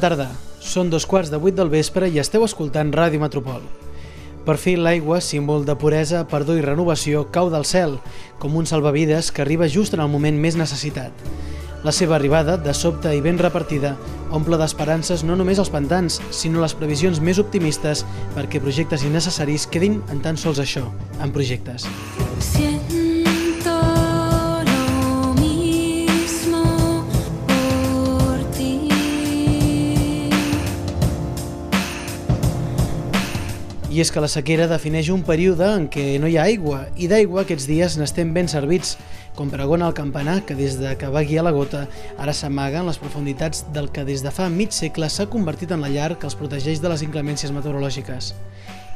Tarda, són dos quarts de vuit del vespre i esteu escoltant Ràdio Metropol. Per fi l'aigua, símbol de puresa, perdó i renovació, cau del cel, com un salvavides que arriba just en el moment més necessitat. La seva arribada, de sobte i ben repartida, omple d'esperances no només els pantans, sinó les previsions més optimistes perquè projectes innecessaris quedin en tan sols això, en projectes. Siento És que la sequera defineix un període en què no hi ha aigua, i d'aigua aquests dies n'estem ben servits, com pregona el campanar que des de que va guiar la gota ara s'amaga en les profunditats del que des de fa mig segle s'ha convertit en la llar que els protegeix de les inclemències meteorològiques.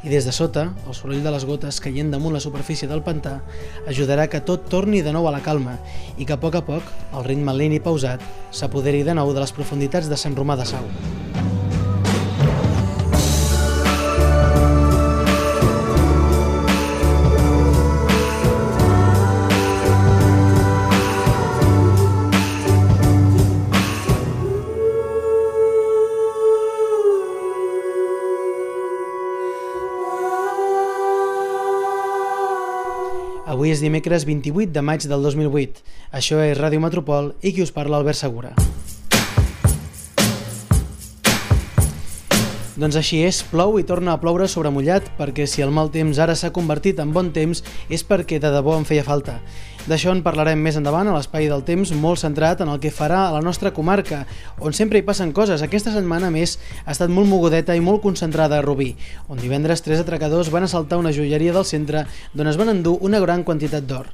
I des de sota, el soroll de les gotes caient damunt la superfície del pantà ajudarà que tot torni de nou a la calma i que a poc a poc el ritme lent i pausat s'apoderi de nou de les profunditats de Sant Romà de Sau. És dimecres 28 de maig del 2008. Això és Ràdio Metropol i qui us parla Albert Segura. Doncs així és, plou i torna a ploure sobre mullat, perquè si el mal temps ara s'ha convertit en bon temps és perquè de debò en feia falta. D'això en parlarem més endavant a l'espai del temps molt centrat en el que farà a la nostra comarca, on sempre hi passen coses. Aquesta setmana, més, ha estat molt mogudeta i molt concentrada a Rubí, on divendres tres atracadors van assaltar una joieria del centre d'on es van endur una gran quantitat d'or.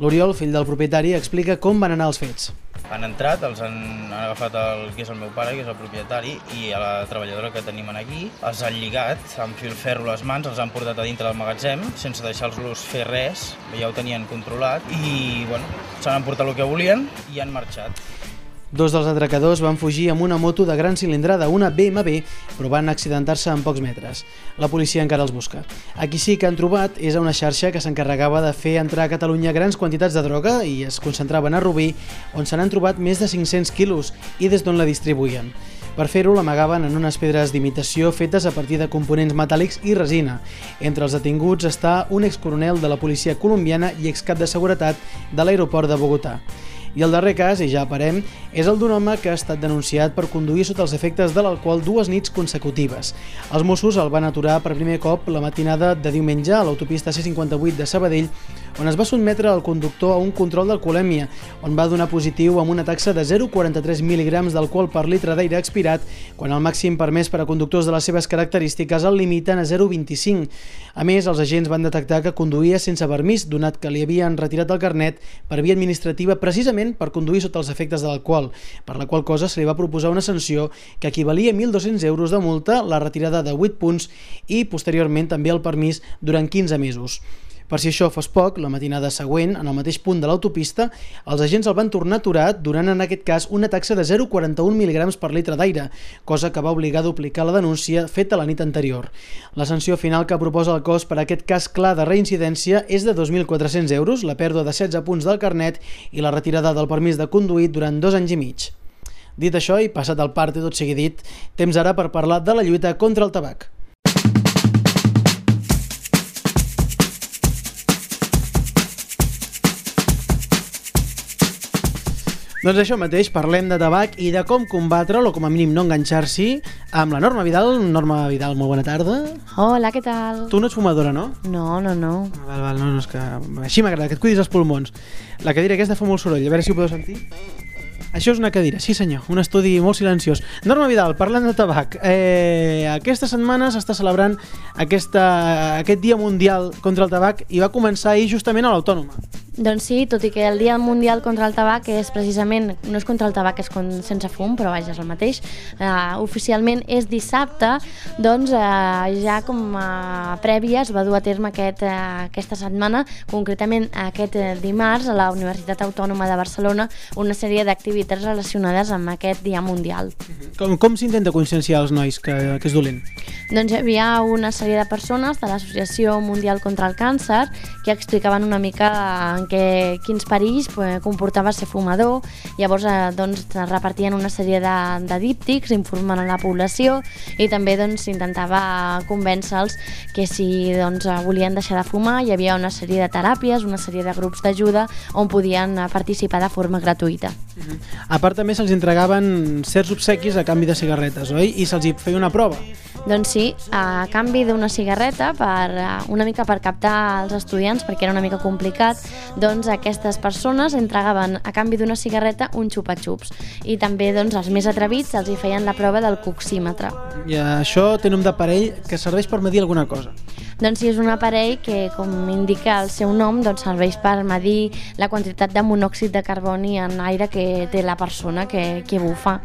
L'Oriol, fill del propietari, explica com van anar els fets. Han entrat, els han, han agafat el que és el meu pare, que és el propietari, i a la treballadora que tenim aquí, els han lligat amb fil ferro les mans, els han portat a dintre del magatzem, sense deixar-los fer res, ja ho tenien controlat, i bueno, s'han emportat el que volien i han marxat. Dos dels atracadors van fugir amb una moto de gran cilindrada, una BMW, però van accidentar-se en pocs metres. La policia encara els busca. Aquí sí que han trobat és a una xarxa que s'encarregava de fer entrar a Catalunya grans quantitats de droga i es concentraven a Rubí, on se n'han trobat més de 500 quilos i des d'on la distribuïen. Per fer-ho l'amagaven en unes pedres d'imitació fetes a partir de components metàl·lics i resina. Entre els detinguts està un excoronel de la policia colombiana i excap de seguretat de l'aeroport de Bogotà. I el darrer cas, i ja parem, és el d'un home que ha estat denunciat per conduir sota els efectes de l'alcohol dues nits consecutives. Els Mossos el van aturar per primer cop la matinada de diumenge a l'autopista C58 de Sabadell, on es va sotmetre el conductor a un control d'alcoholèmia, on va donar positiu amb una taxa de 0,43 mg d'alcohol per litre d'aire expirat, quan el màxim permès per a conductors de les seves característiques el limiten a 0,25. A més, els agents van detectar que conduïa sense permís, donat que li havien retirat el carnet per via administrativa precisament per conduir sota els efectes de l'alcohol, per la qual cosa se li va proposar una sanció que equivalia a 1.200 euros de multa, la retirada de 8 punts i posteriorment també el permís durant 15 mesos. Per si això fos poc, la matinada següent, en el mateix punt de l'autopista, els agents el van tornar a aturar donant en aquest cas una taxa de 0,41 mg per litre d'aire, cosa que va obligar a duplicar la denúncia feta la nit anterior. La sanció final que proposa el cos per aquest cas clar de reincidència és de 2.400 euros, la pèrdua de 16 punts del carnet i la retirada del permís de conduir durant dos anys i mig. Dit això, i passat el part i tot sigui dit, temps ara per parlar de la lluita contra el tabac. Doncs això mateix, parlem de tabac i de com combatre'l, o com a mínim no enganxar-s'hi, amb la Norma Vidal. Norma Vidal, molt bona tarda. Hola, què tal? Tu no ets fumadora, no? No, no, no. Val, val, no, no, és que així m'agrada, que et cuidis els pulmons. La cadira aquesta fa molt soroll, a veure si ho podeu sentir. Això és una cadira, sí senyor, un estudi molt silenciós. Norma Vidal, parlant de tabac, eh, aquesta setmana s'està celebrant aquesta, aquest Dia Mundial contra el Tabac i va començar ahir justament a l'Autònoma. Doncs sí, tot i que el Dia Mundial contra el Tabac és precisament, no és contra el tabac, és con, sense fum, però vaja, és el mateix, uh, oficialment és dissabte, doncs uh, ja com a prèvia es va dur a terme aquest, uh, aquesta setmana, concretament aquest dimarts a la Universitat Autònoma de Barcelona, una sèrie d'activitats relacionades amb aquest Dia Mundial. Com, com s'intenta conscienciar els nois que, que és dolent? Doncs hi havia una sèrie de persones de l'Associació Mundial contra el Càncer que explicaven una mica en explicaven que, quins perills comportava ser fumador, llavors eh, doncs, repartien una sèrie de, de díptics informant a la població i també doncs, s'intentava convèncer-los que si doncs, volien deixar de fumar hi havia una sèrie de teràpies, una sèrie de grups d'ajuda on podien eh, participar de forma gratuïta. A part també se'ls entregaven certs obsequis a canvi de cigarretes, oi? I se'ls feia una prova. Doncs sí, a canvi d'una cigarreta, per, eh, una mica per captar els estudiants, perquè era una mica complicat, doncs aquestes persones entregaven a canvi d'una cigarreta un xupa-xups. I també doncs, els més atrevits els hi feien la prova del coxímetre. I això té nom d'aparell que serveix per medir alguna cosa. Doncs sí, és un aparell que, com indica el seu nom, doncs serveix per medir la quantitat de monòxid de carboni en aire que té la persona que, que bufa.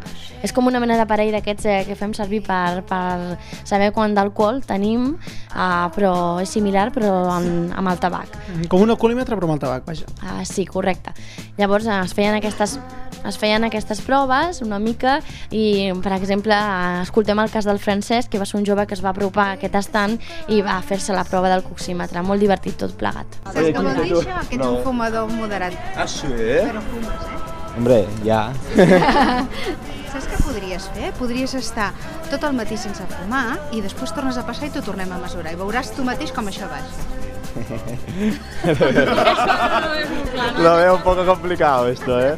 És com una mena d'aparell d'aquests eh, que fem servir per, per saber quant d'alcohol tenim, eh, però és similar però amb, amb el tabac. Com un alcoholímetre però amb el tabac, vaja. Ah, sí, correcte. Llavors eh, es feien aquestes es feien aquestes proves una mica i, per exemple, eh, escoltem el cas del Francesc, que va ser un jove que es va apropar a aquest estant i va fer-se la prova del coxímetre. Molt divertit tot plegat. Saps què vol dir això? Que ets un fumador moderat. Ah, sí? Però fumes, eh? Hombre, ja. Saps què podries fer? Podries estar tot el matí sense fumar i després tornes a passar i t'ho tornem a mesurar i veuràs tu mateix com això baixa. Lo veo un poco complicado esto, ¿eh?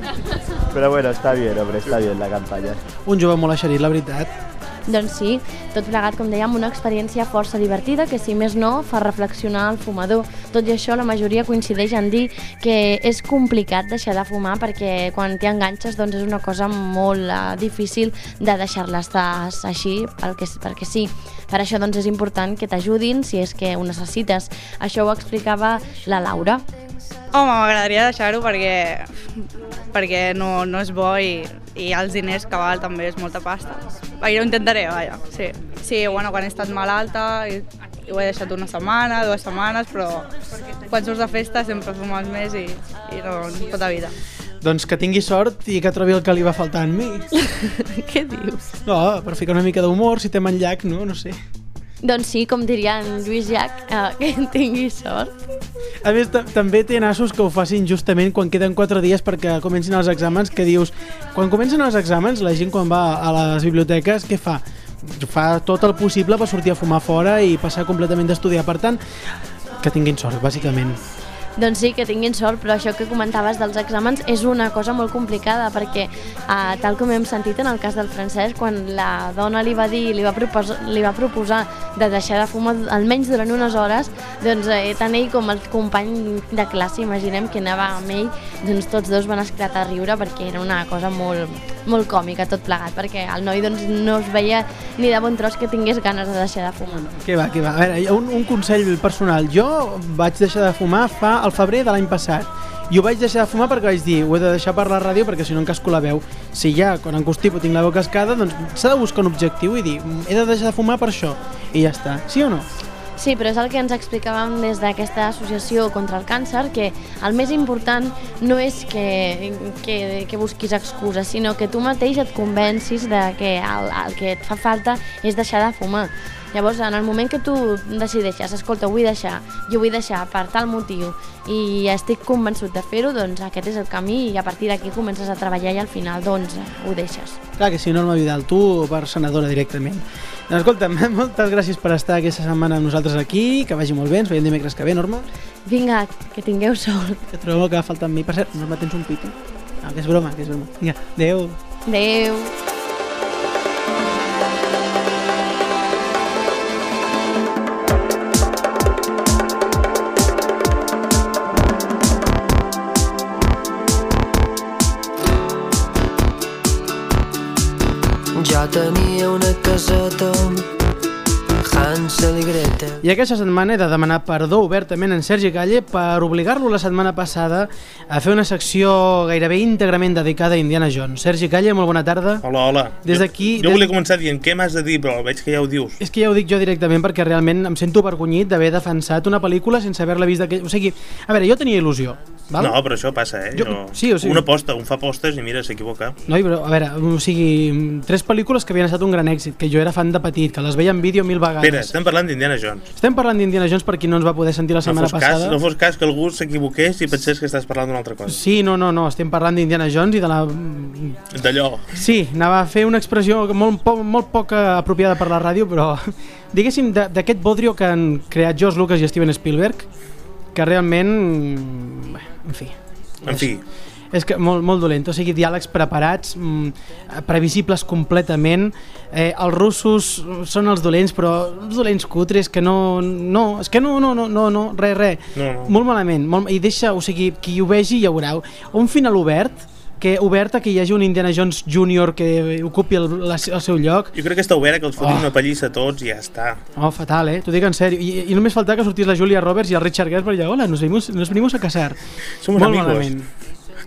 Pero bueno, está bien, hombre, está bien la campaña. Un jove molt eixerit, la veritat. Doncs sí, tot plegat, com dèiem, una experiència força divertida que, si més no, fa reflexionar el fumador. Tot i això, la majoria coincideix en dir que és complicat deixar de fumar perquè quan t'hi enganxes doncs és una cosa molt uh, difícil de deixar-la estar així perquè, perquè sí. Per això doncs, és important que t'ajudin si és que ho necessites. Això ho explicava la Laura. Home, m'agradaria deixar-ho perquè, perquè no, no és bo i, i els diners que val també és molta pasta. Vaja, ho intentaré, vaja, sí. Sí, bueno, quan he estat malalta i, i ho he deixat una setmana, dues setmanes, però quan surts de festa sempre fumes més i, i no, tota vida. Doncs que tingui sort i que trobi el que li va faltar en mi. Què dius? No, per ficar una mica d'humor, si té manllac, no, no sé. Doncs sí, com diria en Lluís Llach, eh, que en tingui sort. A més, ta- també té nassos que ho facin justament quan queden 4 dies perquè comencin els exàmens, que dius, quan comencen els exàmens, la gent quan va a les biblioteques, què fa? Fa tot el possible per sortir a fumar fora i passar completament d'estudiar. Per tant, que tinguin sort, bàsicament. Doncs sí, que tinguin sort, però això que comentaves dels exàmens és una cosa molt complicada perquè, eh, tal com hem sentit en el cas del francès, quan la dona li va dir, li va proposar, li va proposar de deixar de fumar almenys durant unes hores, doncs eh, tant ell com el company de classe, imaginem que anava amb ell, doncs tots dos van esclatar a riure perquè era una cosa molt, molt còmica tot plegat, perquè el noi doncs, no es veia ni de bon tros que tingués ganes de deixar de fumar. Què va, què va? A veure, un, un consell personal. Jo vaig deixar de fumar fa al febrer de l'any passat. I ho vaig deixar de fumar perquè vaig dir, ho he de deixar per la ràdio perquè si no em casco la veu. Si ja, quan em constipo, tinc la veu cascada, doncs s'ha de buscar un objectiu i dir, "Mm, he de deixar de fumar per això. I ja està. Sí o no? Sí, però és el que ens explicàvem des d'aquesta associació contra el càncer, que el més important no és que, que, que busquis excuses, sinó que tu mateix et convencis de que el, el que et fa falta és deixar de fumar. Llavors, en el moment que tu decideixes, escolta, ho vull deixar, jo vull deixar per tal motiu i estic convençut de fer-ho, doncs aquest és el camí i a partir d'aquí comences a treballar i al final doncs ho deixes. Clar que sí, Norma Vidal, tu per senadora directament. Doncs escolta, moltes gràcies per estar aquesta setmana amb nosaltres aquí, que vagi molt bé, ens veiem dimecres que ve, Norma. Vinga, que tingueu sort. Que trobem el que va faltar amb mi. Per cert, Norma, tens un pito? No, que és broma, que és broma. Vinga, adeu. Adéu. Jo tenia una caseta Hansel i Gretel I aquesta setmana he de demanar perdó obertament en Sergi Calle per obligar-lo la setmana passada a fer una secció gairebé íntegrament dedicada a Indiana Jones. Sergi Calle, molt bona tarda. Hola, hola. Des Jo- d'aquí- Jo, des- volia començar dient què m'has de dir, però veig que ja ho dius. És que ja ho dic jo directament perquè realment em sento avergonyit d'haver defensat una pel·lícula sense haver-la vist d'aquell... O sigui, a veure, jo tenia il·lusió. Val? No, però això passa, eh? Jo- no. sí, o sigui- Un aposta, un fa apostes i mira, s'equivoca. No, però, a veure, o sigui, tres pel·lícules que havien estat un gran èxit, que jo era fan de petit, que les veia en vídeo mil vegades. Espera, estem parlant d'Indiana Jones. Estem parlant d'Indiana Jones per qui no ens va poder sentir la No setmana fos, passada. cas, no fos cas que algú s'equivoqués i pensés que estàs parlant d'una altra cosa. Sí, no, no, no, estem parlant d'Indiana Jones i de la... D'allò. Sí, anava a fer una expressió molt, po molt poc apropiada per la ràdio, però diguéssim de- d'aquest bodrio que han creat George Lucas i Steven Spielberg, que realment, en fi, En fi, és que molt, molt dolent, o sigui, diàlegs preparats, mm, previsibles completament, eh, els russos són els dolents, però els dolents cutres que no, no, és que no, no, no, no, no res, res, No, no. molt malament, molt, i deixa, o sigui, qui ho vegi ja ho veurà, un final obert, que obert a que hi hagi un Indiana Jones Junior que ocupi el, la, el seu lloc, jo crec que està obert, que els fotin Oh. una pallissa a tots i ja està. Oh, fatal, eh? T'ho dic en sèrio. I, I només faltava que sortís la Julia Roberts i el Richard Gere per allà. Hola, nos venimos, nos venimos a casar. Som Molt amigos. malament.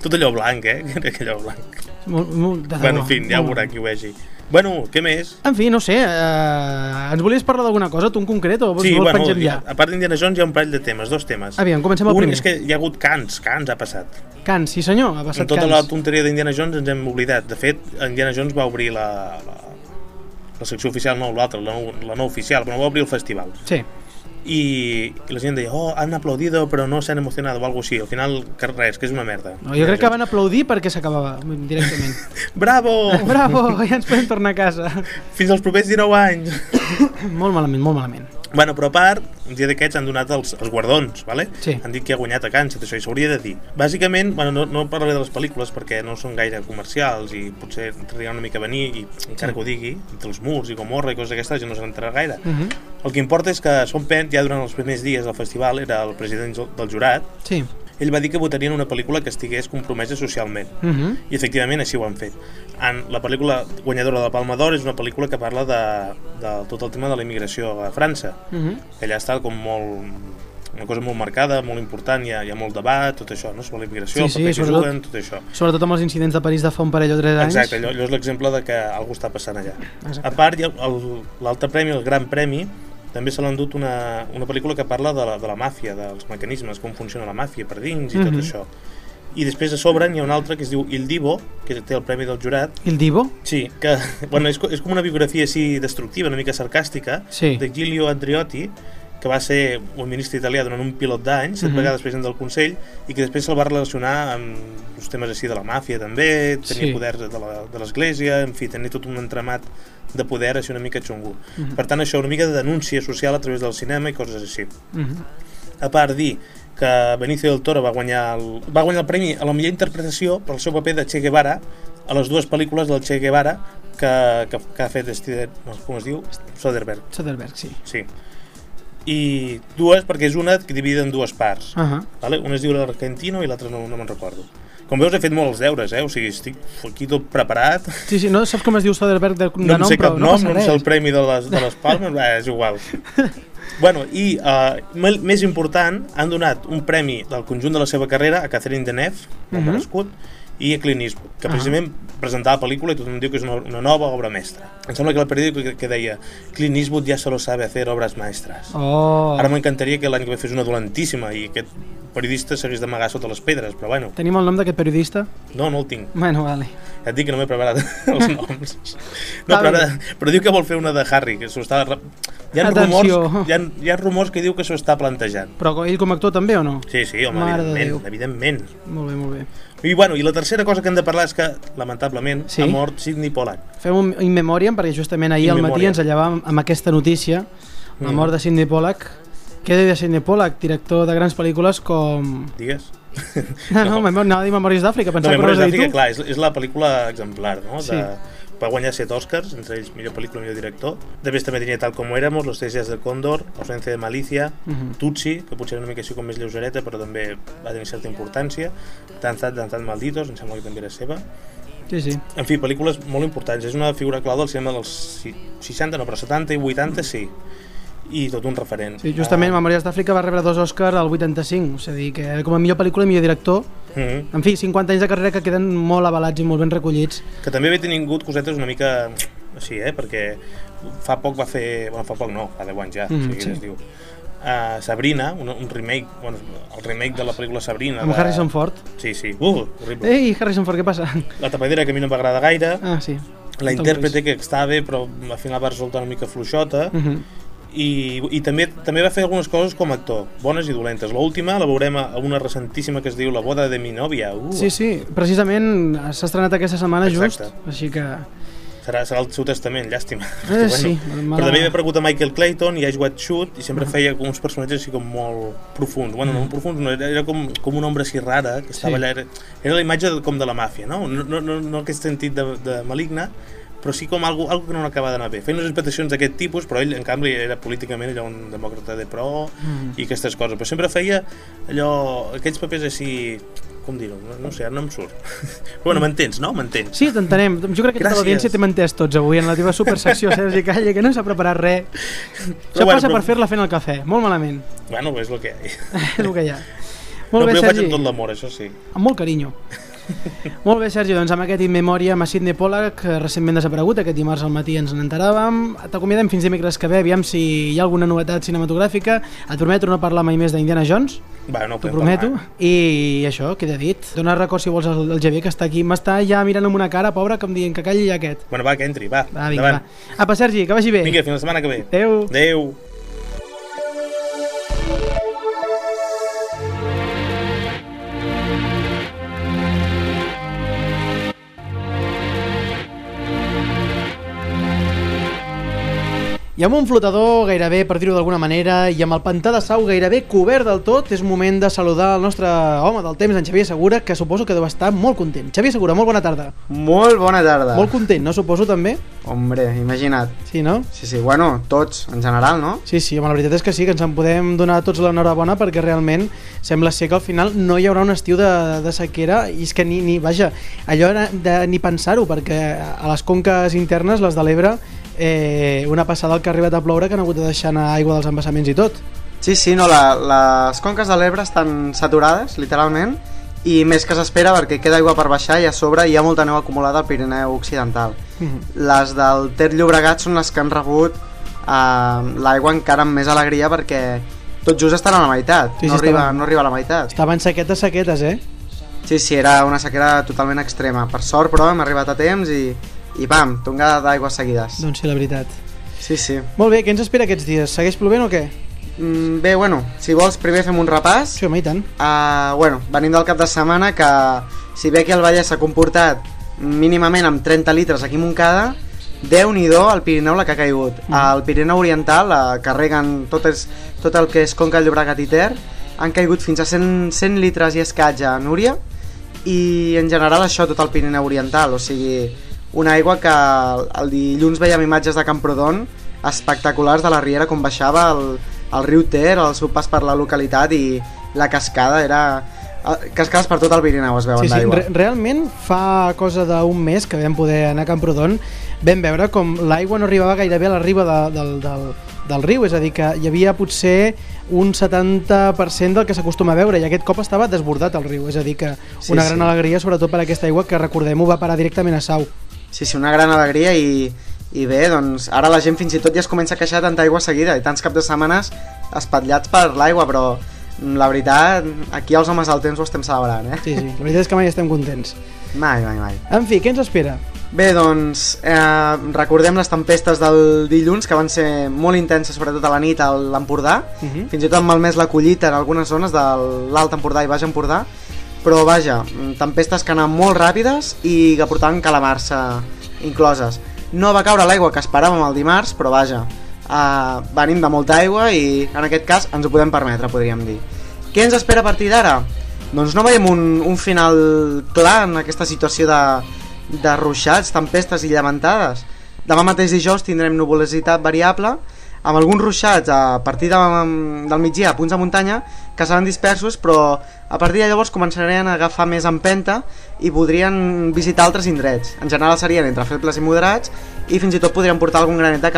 Tot allò blanc, eh? Allò blanc. Molt, molt, de Bueno, en fi, ja veurà qui ho vegi. Bueno, què més? En fi, no sé, eh, ens volies parlar d'alguna cosa, tu en concret, o vols, Sí, vols bueno, ja? a part d'Indiana Jones hi ha un parell de temes, dos temes. Aviam, comencem el un primer. és que hi ha hagut Cans, Cans ha passat. Cans, sí senyor, ha En passat tota Cans. la tonteria d'Indiana Jones ens hem oblidat. De fet, Indiana Jones va obrir la, la, la secció oficial, no l'altra, la, no, la no oficial, però va obrir el festival. Sí, I, i la gent deia, oh, han aplaudido però no s'han emocionado o algo així. Al final, que res, que és una merda. no, jo crec que van aplaudir perquè s'acabava directament. Bravo! Bravo, ja ens podem tornar a casa. Fins als propers 19 anys! molt malament, molt malament. Bueno, però a part, un dia d'aquests han donat els, els guardons, vale? Sí. han dit que ha guanyat a tot això, i s'hauria de dir. Bàsicament, bueno, no, no parlaré de les pel·lícules perquè no són gaire comercials i potser trigarà una mica a venir i encara que ho digui, entre els murs i Gomorra i coses d'aquestes ja no se n'entrarà gaire. Uh -huh. El que importa és que Sean Penn, ja durant els primers dies del festival, era el president del jurat, Sí. ell va dir que votarien una pel·lícula que estigués compromesa socialment. Uh -huh. I efectivament així ho han fet. En la pel·lícula guanyadora de la Palma d'Or és una pel·lícula que parla de, de tot el tema de la immigració a França. Uh -huh. Que allà està com molt una cosa molt marcada, molt important, hi ha, hi ha molt debat, tot això, no? sobre la immigració, Sí, el sí, paper que sobretot- juguen, tot això. Sobretot amb els incidents de París de fa un parell o tres anys. Exacte, allò, allò és l'exemple de que alguna està passant allà. Exacte. A part, l'altre premi, el Gran Premi, també se l'ha endut una, una pel·lícula que parla de la, de la màfia, dels mecanismes, com funciona la màfia per dins i tot Mhm. això. I després a sobre n'hi ha un altre que es diu Il Divo, que té el Premi del Jurat, Il Divo? Sí, que bueno, és, és com una biografia així destructiva, una mica sarcàstica, Sí. de Giulio Andriotti, que va ser un ministre italià durant un pilot d'anys, set Mhm. vegades president del Consell, i que després se'l va relacionar amb els temes així de la màfia també, tenir Sí. poders de de l'Església, en fi, tenir tot un entramat de poder així una mica xungo. Mhm. Per tant, això, una mica de denúncia social a través del cinema i coses així. Uh -huh. A part dir que Benicio del Toro va guanyar el, va guanyar el premi a la millor interpretació per al seu paper de Che Guevara a les dues pel·lícules del Che Guevara que, que, que ha fet Steven, no, com es diu? Soderbergh. Soderbergh, sí. Sí. I dues, perquè és una que dividida en dues parts. Uh -huh. Vale? Una es diu l'Argentino i l'altra no, no me'n recordo. Com veus, he fet molt els deures, eh? O sigui, estic aquí tot preparat. Sí, sí, no saps com es diu Soderbergh de, de No nom, sé cap no nom, no em sé el premi de les, de les Palmes, va, és igual. bueno, i uh, més important, han donat un premi del conjunt de la seva carrera a Catherine Deneuve, molt Mhm. merescut, i a Clint Eastwood, que Ah. precisament presentava la pel·lícula i tothom diu que és una, una nova obra mestra. Em sembla que el periòdic que, que deia Clint Eastwood ja solo sabe hacer obras maestras. Oh, Ara m'encantaria que l'any que ve fes una dolentíssima i aquest periodista s'hagués d'amagar sota les pedres, però bueno, tenim el nom d'aquest periodista? no, no el tinc. Bueno, vale. Ja et dic que no m'he preparat els noms. No, però, ara, però diu que vol fer una de Harry, que s'ho està... Hi ha, Atenció. rumors, hi, ha, hi ha rumors que diu que s'ho està plantejant. Però ell com a actor també o no? Sí, sí, home, Mare de evidentment, evidentment. Molt bé, molt bé. I, bueno, I la tercera cosa que hem de parlar és que, lamentablement, Sí? ha mort Sidney Pollack. Fem un in memoriam, perquè justament ahir In al matí memoriam. ens llevàvem amb aquesta notícia, la Mm. mort de Sidney Pollack. Què deia de Sidney Pollack, director de grans pel·lícules com... Digues. No, no, no. anava a dir Memòries d'Àfrica, No, pensava que Memòries no dir d'Àfrica, tu. clar, és, és la pel·lícula exemplar, no? Sí. De, va guanyar set Oscars, entre ells millor pel·lícula i millor director. Després també tenia Tal como éramos, Los tres días del cóndor, Ausencia de malicia, Mhm. Tutsi, que potser era una mica així com més lleugereta, però també va tenir certa importància. Danzat, Danzat malditos, em sembla que també era seva. Sí, sí. En fi, pel·lícules molt importants. És una figura clau del cinema dels si- 60, no, però 70 i 80 sí. I tot un referent. Sí, justament Ah, Memòries d'Àfrica va rebre dos Oscars al 85, és a dir, que com a millor pel·lícula i millor director, mhm. en fi, 50 anys de carrera que queden molt avalats i molt ben recollits. Que també havia tingut cosetes una mica així, eh? Perquè fa poc va fer... Bueno, fa poc no, fa 10 anys ja, Mm, o sigui, sí. es diu. Uh, Sabrina, un, un remake, bueno, el remake de la pel·lícula Sabrina. Amb de... Harrison Ford. Sí, sí. Uh, horrible. Ei, Harrison Ford, què passa? La tapadera que a mi no m'agrada gaire. Ah, sí. La intèrprete que estava bé, però al final va resultar una mica fluixota. Uh -huh. I, i també també va fer algunes coses com a actor, bones i dolentes. L'última la veurem a una recentíssima que es diu La boda de mi nòvia. Uh, Sí, sí, precisament s'ha estrenat aquesta setmana Exacte. just, així que... Serà, serà el seu testament, llàstima. Eh, sí, mala- Però també havia aparegut a Michael Clayton i Ice White Shoot i sempre feia com uns personatges així com molt profuns. Bueno, no profuns, no, era, era com, com una ombra així rara que estava Sí. allà. Era, era la imatge de, com de la màfia, no? No, no, no, no aquest sentit de, de maligna, però sí com algo, algo que no acaba d'anar bé. Feia unes interpretacions d'aquest tipus, però ell, en canvi, era políticament allò un demòcrata de pro Mm. i aquestes coses. Però sempre feia allò, aquells papers així com dir-ho, no, no sé, ara no em surt. bueno, m'entens, no? M'entens. Sí, t'entenem. Jo crec que tota l'audiència t'hem entès tots avui en la teva supersecció, Sergi Calle, que no s'ha preparat res. Això bueno, passa però- per fer-la fent el cafè. Molt malament. Bueno, és el que hi ha. És el que hi ha. no, Molt bé, però ho faig Sergi. amb tot l'amor, això sí. Amb molt carinyo. Molt bé, Sergi, doncs amb aquest In Memòria amb Sidney Pollack, que recentment desaparegut, aquest dimarts al matí ens n'enteràvem. T'acomiadem fins dimecres que ve, aviam si hi ha alguna novetat cinematogràfica. Et prometo no parlar mai més d'Indiana Jones, Va, no t'ho podem prometo. parlar. I això, queda dit. Dóna record si vols al, al Javier, que està aquí. M'està ja mirant amb una cara, pobre, com dient que calli aquest. Bueno, va, que entri, va. Va, vinga, endavant. va. Apa, Sergi, que vagi bé. Vinga, fins la setmana que ve. Adéu. Adéu. I amb un flotador gairebé, per dir-ho d'alguna manera, i amb el pantà de sau gairebé cobert del tot, és moment de saludar el nostre home del temps, en Xavier Segura, que suposo que deu estar molt content. Xavier Segura, molt bona tarda. Molt bona tarda. Molt content, no? Suposo també? Hombre, imagina't. Sí, no? Sí, sí, bueno, tots, en general, no? Sí, sí, home, la veritat és que sí, que ens en podem donar tots l'enhorabona perquè realment sembla ser que al final no hi haurà un estiu de, de sequera i és que ni, ni vaja, allò era de ni pensar-ho perquè a les conques internes, les de l'Ebre, eh, una passada al que ha arribat a ploure que han hagut de deixar anar aigua dels embassaments i tot. Sí, sí, no, la, les conques de l'Ebre estan saturades, literalment, i més que s'espera perquè queda aigua per baixar i a sobre hi ha molta neu acumulada al Pirineu Occidental. Mhm. Les del Ter Llobregat són les que han rebut eh, l'aigua encara amb més alegria perquè tot just estan a la meitat, Sí, sí, no, arriba, estaven- no arriba a la meitat. Estaven sequetes, sequetes, eh? Sí, sí, era una sequera totalment extrema. Per sort, però, hem arribat a temps i, i pam, tongada d'aigües seguides. Doncs sí, la veritat. Sí, sí. Molt bé, què ens espera aquests dies? Segueix plovent o què? Mm, bé, bueno, si vols primer fem un repàs. Sí, home, i tant. Uh, bueno, venim del cap de setmana que si bé que el Vallès s'ha comportat mínimament amb 30 litres aquí a Montcada, Déu-n'hi-do al Pirineu la que ha caigut. Mm. Al Pirineu Oriental, uh, que reguen tot, és, tot el que és Conca, Llobregat i Ter, han caigut fins a 100, 100 litres i escaig a Núria i en general això tot el Pirineu Oriental, o sigui, una aigua que el, dilluns veiem imatges de Camprodon espectaculars de la Riera com baixava el, el riu Ter, el seu pas per la localitat i la cascada era... eh, Cascades per tot el Pirineu es veuen Sí, sí, d'aigua. re realment fa cosa d'un mes que vam poder anar a Camprodon vam veure com l'aigua no arribava gairebé a la riba de, del, del, del riu, és a dir, que hi havia potser un 70% del que s'acostuma a veure i aquest cop estava desbordat el riu, és a dir que Sí, una sí. gran alegria sobretot per aquesta aigua que recordem-ho va parar directament a Sau. Sí, sí, una gran alegria i, i bé, doncs ara la gent fins i tot ja es comença a queixar de tanta aigua seguida i tants caps de setmanes espatllats per l'aigua, però mm, la veritat, aquí els homes del temps ho estem celebrant, eh? Sí, sí, la veritat és que mai estem contents. Mai, mai, mai. En fi, què ens espera? Bé, doncs, eh, recordem les tempestes del dilluns, que van ser molt intenses, sobretot a la nit a l'Empordà, Uh -huh. fins i tot han malmès la collita en algunes zones de l'Alt Empordà i Baix Empordà, però vaja, tempestes que anaven molt ràpides i que portaven calamars incloses. No va caure l'aigua que esperàvem el dimarts, però vaja, eh, venim de molta aigua i en aquest cas ens ho podem permetre, podríem dir. Què ens espera a partir d'ara? Doncs no veiem un, un final clar en aquesta situació de, de ruixats, tempestes i llevantades. Demà mateix dijous tindrem nuvolositat variable, amb alguns ruixats a partir de, del migdia a punts de muntanya que seran dispersos però a partir de llavors començarien a agafar més empenta i podrien visitar altres indrets. En general serien entre febles i moderats i fins i tot podrien portar algun granet de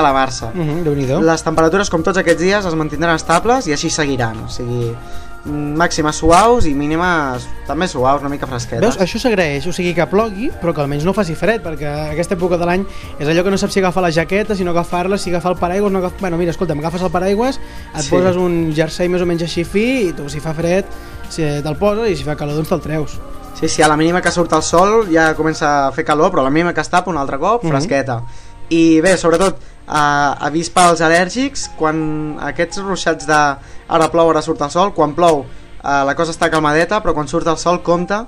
Uh -huh, Déu-n'hi-do. les temperatures com tots aquests dies es mantindran estables i així seguiran. O sigui, mm, màximes suaus i mínimes també suaus, una mica fresquetes. Veus, això s'agraeix, o sigui que plogui, però que almenys no faci fred, perquè aquesta època de l'any és allò que no saps si agafar la jaqueta, si no agafar-la, si agafar el paraigües, no agafar... Bueno, mira, escolta'm, agafes el paraigües, et Sí. poses un jersei més o menys així fi, i tu, si fa fred, si te'l poses, i si fa calor, doncs te'l treus. Sí, sí, a la mínima que surt el sol ja comença a fer calor, però a la mínima que es tapa un altre cop, Mhm. fresqueta. I bé, sobretot, eh, avís pels al·lèrgics, quan aquests ruixats de ara plou, ara surt el sol, quan plou eh, la cosa està calmadeta, però quan surt el sol compta,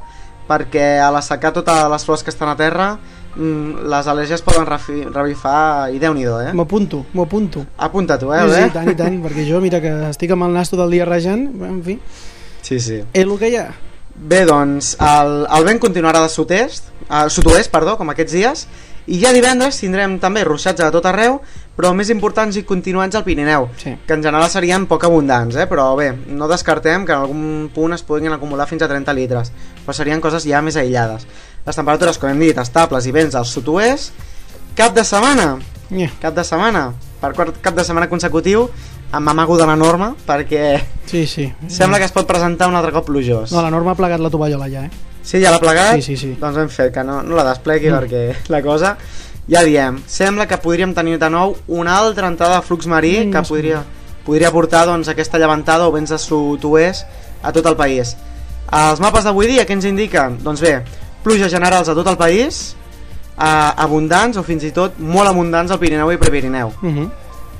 perquè a l'assecar totes les flors que estan a terra, mm, les al·lèrgies poden revifar i déu-n'hi-do, eh? M'ho apunto, m'ho apunto. Apunta tu, eh? sí, sí, tant, i tant, perquè jo, mira, que estic amb el nasto del dia rejant, en fi, Sí, sí. és el que hi ha. Bé, doncs, el, el vent continuarà de sud-est, uh, sud-oest, perdó, com aquests dies, i ja divendres tindrem també ruixats a tot arreu, però més importants i continuats al Pirineu, Sí. que en general serien poc abundants, eh? però bé, no descartem que en algun punt es puguin acumular fins a 30 litres, però serien coses ja més aïllades. Les temperatures, com hem dit, estables i vents al sud-oest. Cap de setmana, Yeah. cap de setmana, per quart cap de setmana consecutiu, em m'amago de la norma, perquè Sí, sí. sembla que es pot presentar un altre cop plujós. No, la Norma ha plegat la tovallola ja, eh? Sí, ja l'ha plegat? Sí, sí, sí. Doncs hem fet que no, no la desplegui Mm. perquè la cosa... Ja diem, sembla que podríem tenir de nou una altra entrada de flux marí Mm, que podria, podria portar doncs, aquesta llevantada o vents de sud-oest a tot el país. Els mapes d'avui dia què ens indiquen? Doncs bé, pluges generals a tot el país, eh, abundants o fins i tot molt abundants al Pirineu i Prepirineu. Uh -huh.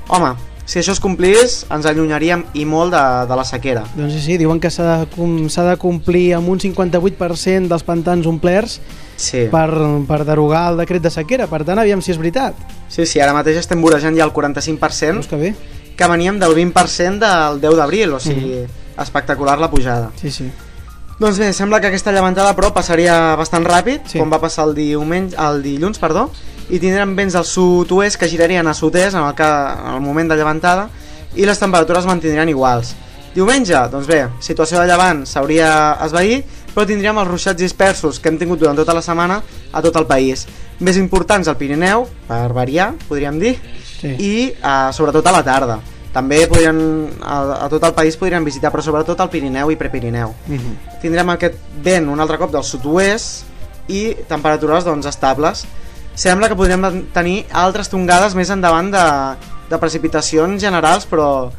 Home, si això es complís, ens allunyaríem i molt de, de la sequera. Doncs sí, sí, diuen que s'ha de, com- de complir amb un 58% dels pantans omplerts Sí. per, per derogar el decret de sequera. Per tant, aviam si és veritat. Sí, sí, ara mateix estem vorejant ja el 45%, Veus que bé? que veníem del 20% del 10 d'abril, o sigui, espectacular la pujada. Sí, sí. Doncs bé, sembla que aquesta llevantada però passaria bastant ràpid, Sí. com va passar el, diumenge, el dilluns, perdó, i tindrem vents al sud-oest que girarien a sud-est en, el ca- en el moment de llevantada i les temperatures es mantindrien iguals. Diumenge, doncs bé, situació de llevant s'hauria esvaït, però tindríem els ruixats dispersos que hem tingut durant tota la setmana a tot el país. Més importants al Pirineu, per variar, podríem dir, Sí. i eh, sobretot a la tarda. També podrien, a, a tot el país podrien visitar, però sobretot al Pirineu i Prepirineu. Uh -huh. Tindrem aquest vent un altre cop del sud-oest i temperatures doncs, estables. Sembla que podrem tenir altres tongades més endavant de, de precipitacions generals, però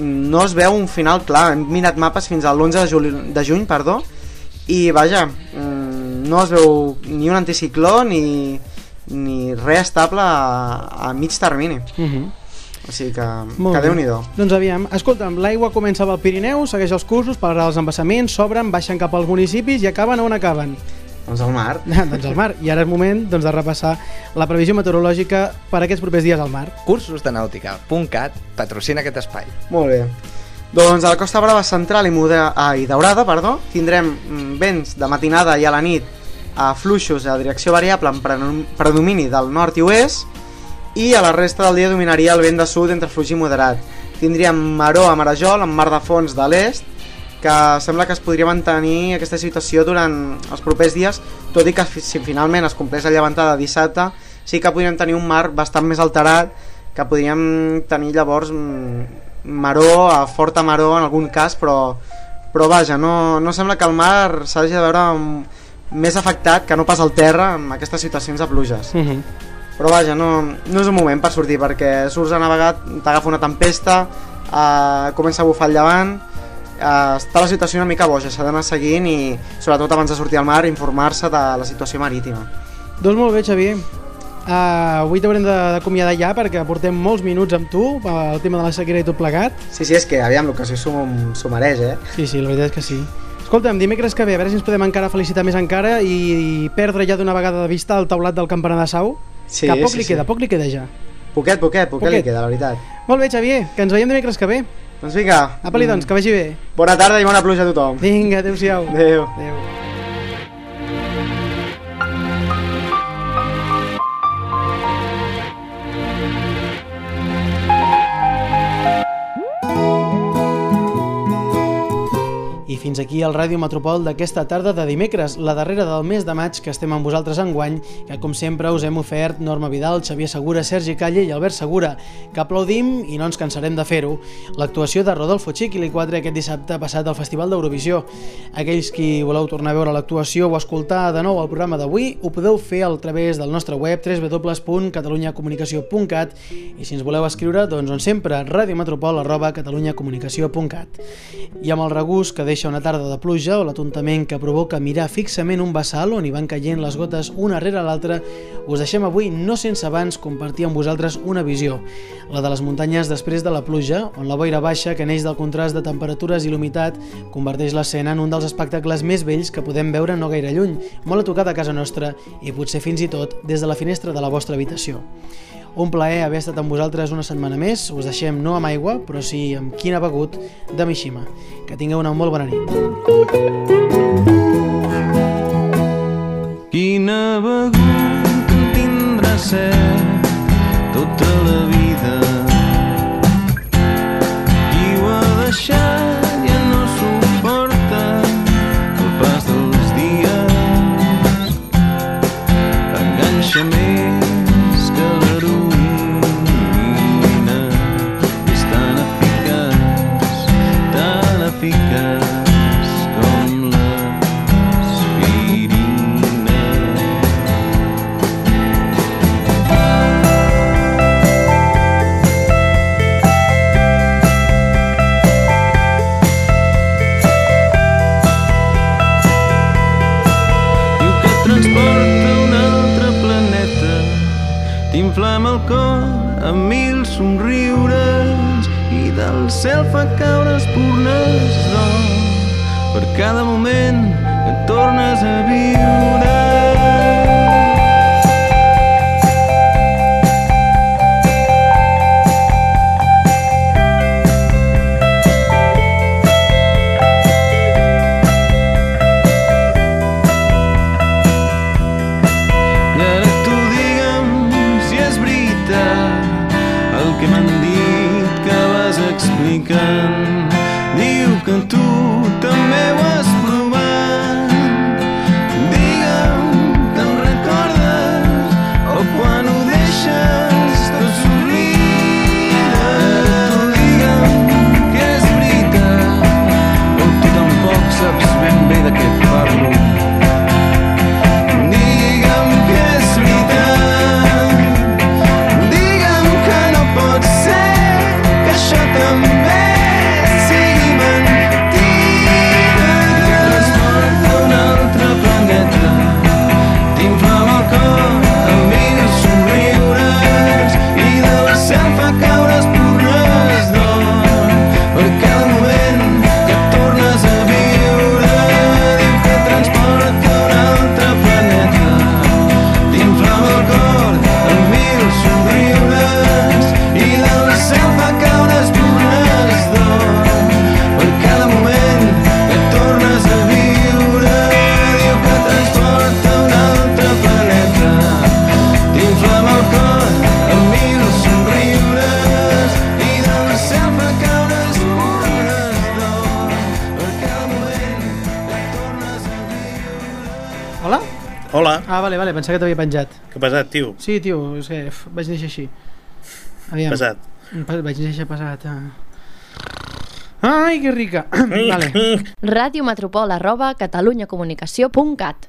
no es veu un final clar. Hem mirat mapes fins a l'11 de, juli, de juny, perdó, i vaja, mm, no es veu ni un anticicló ni, ni res estable a, a mig termini. Uh -huh. O sigui que, Molt que déu-n'hi-do. Doncs aviam, escolta'm, l'aigua comença pel Pirineu, segueix els cursos, per als embassaments, s'obren, baixen cap als municipis i acaben on acaben? Doncs al mar. doncs al mar. I ara és moment doncs, de repassar la previsió meteorològica per aquests propers dies al mar. Cursosdenàutica.cat patrocina aquest espai. Molt bé. Doncs a la Costa Brava central i, Muda, ah, i Daurada perdó, tindrem mm, vents de matinada i a la nit a fluixos a direcció variable amb prenom- predomini del nord i oest i a la resta del dia dominaria el vent de sud entre fluix i moderat. Tindríem maró a Marajol amb mar de fons de l'est que sembla que es podria mantenir aquesta situació durant els propers dies, tot i que si finalment es compleix la llevantada dissabte, sí que podríem tenir un mar bastant més alterat, que podríem tenir llavors mm, maró, a forta maró en algun cas, però, però vaja, no, no sembla que el mar s'hagi de veure mm, més afectat que no pas el terra amb aquestes situacions de pluges. Uh -huh. Però vaja, no, no és un moment per sortir perquè surts a navegar, t'agafa una tempesta, eh, comença a bufar el llevant, eh, està la situació una mica boja, s'ha d'anar seguint i sobretot abans de sortir al mar informar-se de la situació marítima. Doncs molt bé, Xavier. Uh, avui t'haurem d'acomiadar ja perquè portem molts minuts amb tu pel tema de la sequera i tot plegat. Sí, sí, és que aviam, l'ocasió s'ho s'ho mereix, eh? Sí, sí, la veritat és que sí. Escolta'm, dimecres que ve, a veure si ens podem encara felicitar més encara i, i perdre ja d'una vegada de vista el taulat del campanar de Sau. Sí, que poc sí, li sí. queda, poc li queda ja. Poquet, poquet, poquet, Poquet. li queda, la veritat. Molt bé, Xavier, que ens veiem dimecres que ve. Doncs vinga. Apa-li, doncs, que vagi bé. Bona tarda i bona pluja a tothom. Vinga, adeu-siau. Adéu. Adéu. Fins aquí el Ràdio Metropol d'aquesta tarda de dimecres, la darrera del mes de maig que estem amb vosaltres enguany, que com sempre us hem ofert Norma Vidal, Xavier Segura, Sergi Calle i Albert Segura, que aplaudim i no ens cansarem de fer-ho, l'actuació de Rodolfo Chiquili 4 aquest dissabte passat al Festival d'Eurovisió. Aquells qui voleu tornar a veure l'actuació o escoltar de nou el programa d'avui, ho podeu fer a través del nostre web www.catalunyacomunicació.cat i si ens voleu escriure, doncs on sempre, radiometropol arroba catalunyacomunicació.cat. I amb el regús que deixa una tarda de pluja o l'atontament que provoca mirar fixament un bassal on hi van caient les gotes una rere l'altra, us deixem avui no sense abans compartir amb vosaltres una visió, la de les muntanyes després de la pluja, on la boira baixa que neix del contrast de temperatures i l'humitat converteix l'escena en un dels espectacles més vells que podem veure no gaire lluny, molt a tocar de casa nostra i potser fins i tot des de la finestra de la vostra habitació. Un plaer haver estat amb vosaltres una setmana més. Us deixem no amb aigua, però sí amb quin ha begut de Mishima. Que tingueu una molt bona nit. Quina begut tindrà set tota la vida. Qui ho ha deixat ja no suporta dies. Pensava que t'havia penjat. Que pesat, tio. Sí, tio, és que vaig néixer així. Aviam. Pesat. Vaig néixer pesat. Ah. Ai, que rica. vale. Ràdio Metropol arroba catalunyacomunicació.cat